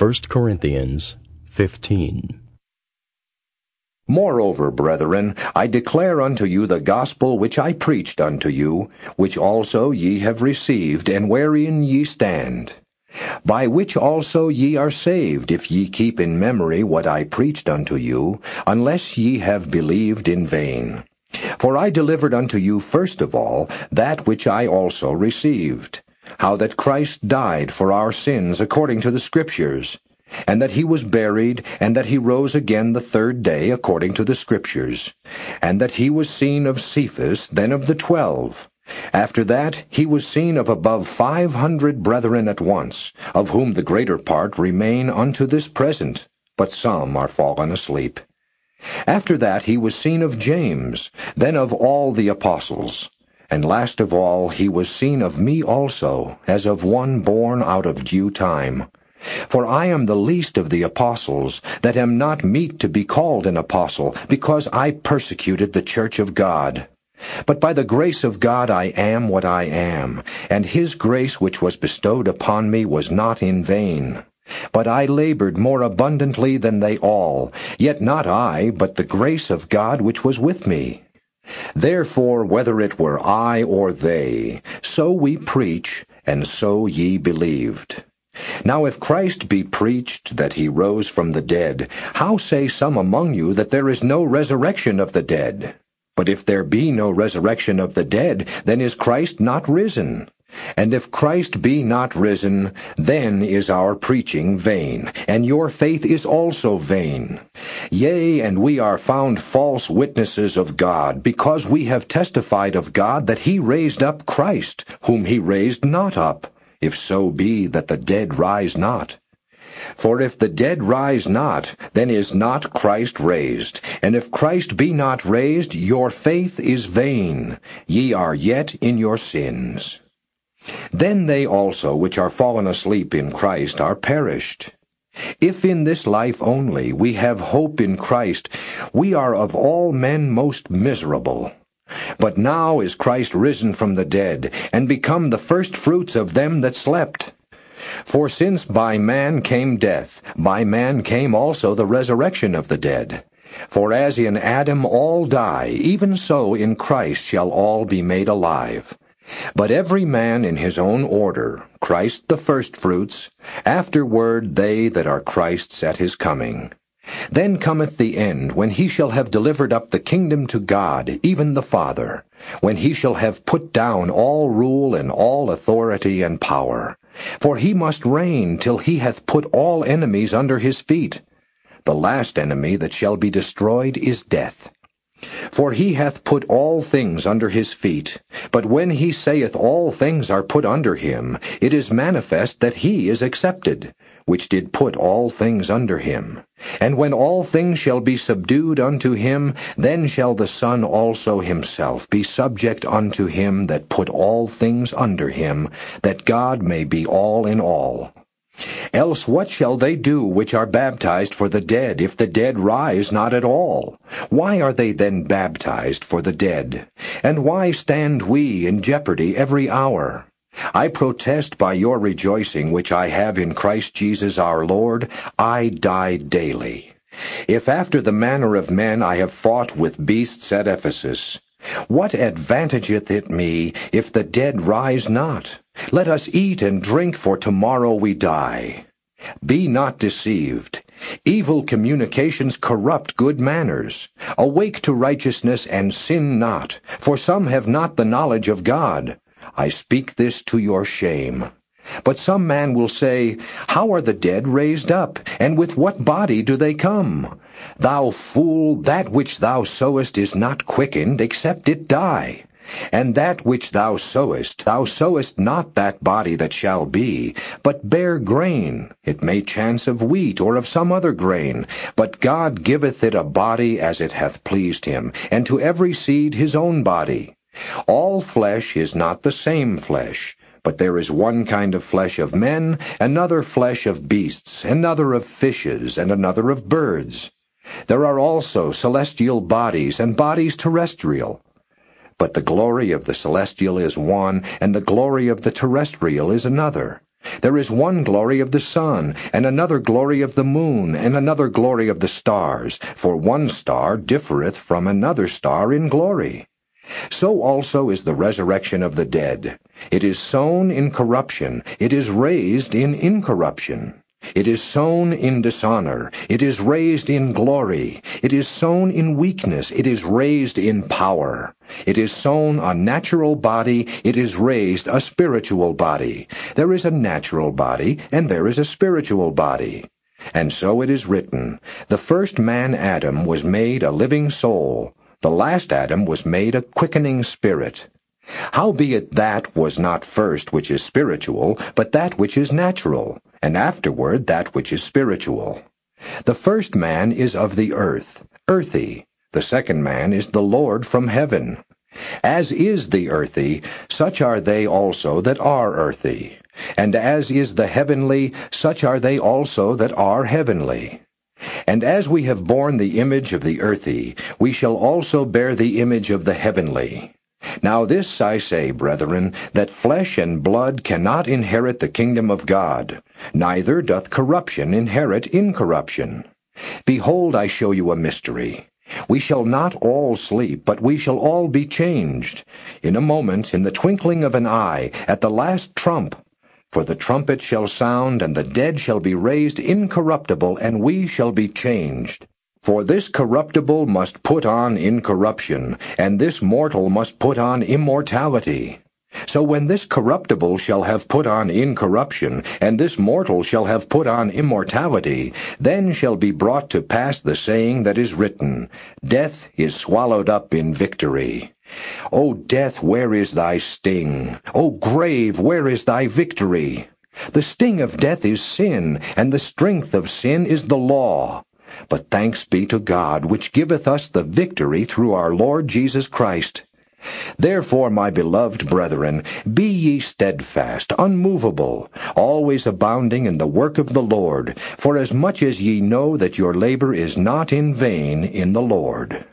1 Corinthians 15. Moreover, brethren, I declare unto you the gospel which I preached unto you, which also ye have received, and wherein ye stand. By which also ye are saved, if ye keep in memory what I preached unto you, unless ye have believed in vain. For I delivered unto you first of all that which I also received, how that Christ died for our sins according to the Scriptures, and that he was buried, and that he rose again the third day according to the Scriptures, and that he was seen of Cephas, then of the twelve. After that he was seen of above five hundred brethren at once, of whom the greater part remain unto this present, but some are fallen asleep. After that he was seen of James, then of all the apostles. And last of all he was seen of me also, as of one born out of due time. For I am the least of the apostles, that am not meet to be called an apostle, because I persecuted the church of God. But by the grace of God I am what I am, and his grace which was bestowed upon me was not in vain. But I labored more abundantly than they all, yet not I, but the grace of God which was with me. Therefore, whether it were I or they, so we preach, and so ye believed. Now if Christ be preached that he rose from the dead, how say some among you that there is no resurrection of the dead? But if there be no resurrection of the dead, then is Christ not risen? And if Christ be not risen, then is our preaching vain, and your faith is also vain. Yea, and we are found false witnesses of God, because we have testified of God that he raised up Christ, whom he raised not up if so be that the dead rise not. For if the dead rise not, then is not Christ raised. And if Christ be not raised, your faith is vain. Ye are yet in your sins. Then they also which are fallen asleep in Christ are perished. If in this life only we have hope in Christ, we are of all men most miserable. But now is Christ risen from the dead, and become the firstfruits of them that slept. For since by man came death, by man came also the resurrection of the dead. For as in Adam all die, even so in Christ shall all be made alive. But every man in his own order, Christ the firstfruits, afterward they that are Christ's at his coming. Then cometh the end, when he shall have delivered up the kingdom to God, even the Father, when he shall have put down all rule and all authority and power. For he must reign till he hath put all enemies under his feet. The last enemy that shall be destroyed is death. For he hath put all things under his feet. But when he saith all things are put under him, it is manifest that he is accepted, which did put all things under him. And when all things shall be subdued unto him, then shall the Son also himself be subject unto him that put all things under him, that God may be all in all. Else what shall they do which are baptized for the dead, if the dead rise not at all? Why are they then baptized for the dead? And why stand we in jeopardy every hour? I protest by your rejoicing which I have in Christ Jesus our Lord, I die daily. If after the manner of men I have fought with beasts at Ephesus, what advantageth it me if the dead rise not? Let us eat and drink, for tomorrow we die. Be not deceived. Evil communications corrupt good manners. Awake to righteousness and sin not, for some have not the knowledge of God. I speak this to your shame. But some man will say, How are the dead raised up? And with what body do they come? Thou fool, that which thou sowest is not quickened, except it die. And that which thou sowest, thou sowest not that body that shall be, but bare grain, it may chance of wheat or of some other grain. But God giveth it a body as it hath pleased him, and to every seed his own body. All flesh is not the same flesh, but there is one kind of flesh of men, another flesh of beasts, another of fishes, and another of birds. There are also celestial bodies and bodies terrestrial. But the glory of the celestial is one, and the glory of the terrestrial is another. There is one glory of the sun, and another glory of the moon, and another glory of the stars, for one star differeth from another star in glory. So also is the resurrection of the dead. It is sown in corruption, it is raised in incorruption. It is sown in dishonor, it is raised in glory. It is sown in weakness, it is raised in power. It is sown a natural body, it is raised a spiritual body. There is a natural body, and there is a spiritual body. And so it is written, The first man Adam was made a living soul, the last Adam was made a quickening spirit. Howbeit that was not first which is spiritual, but that which is natural, and afterward that which is spiritual. The first man is of the earth, earthy. The second man is the Lord from heaven. As is the earthy, such are they also that are earthy. And as is the heavenly, such are they also that are heavenly. And as we have borne the image of the earthy, we shall also bear the image of the heavenly. Now this I say, brethren, that flesh and blood cannot inherit the kingdom of God, neither doth corruption inherit incorruption. Behold, I show you a mystery. We shall not all sleep, but we shall all be changed. In a moment, in the twinkling of an eye, at the last trump. For the trumpet shall sound, and the dead shall be raised incorruptible, and we shall be changed. For this corruptible must put on incorruption, and this mortal must put on immortality. So when this corruptible shall have put on incorruption, and this mortal shall have put on immortality, then shall be brought to pass the saying that is written, Death is swallowed up in victory. O death, where is thy sting? O grave, where is thy victory? The sting of death is sin, and the strength of sin is the law. But thanks be to God, which giveth us the victory through our Lord Jesus Christ. Therefore, my beloved brethren, be ye steadfast, unmovable, always abounding in the work of the Lord, for as much as ye know that your labor is not in vain in the Lord.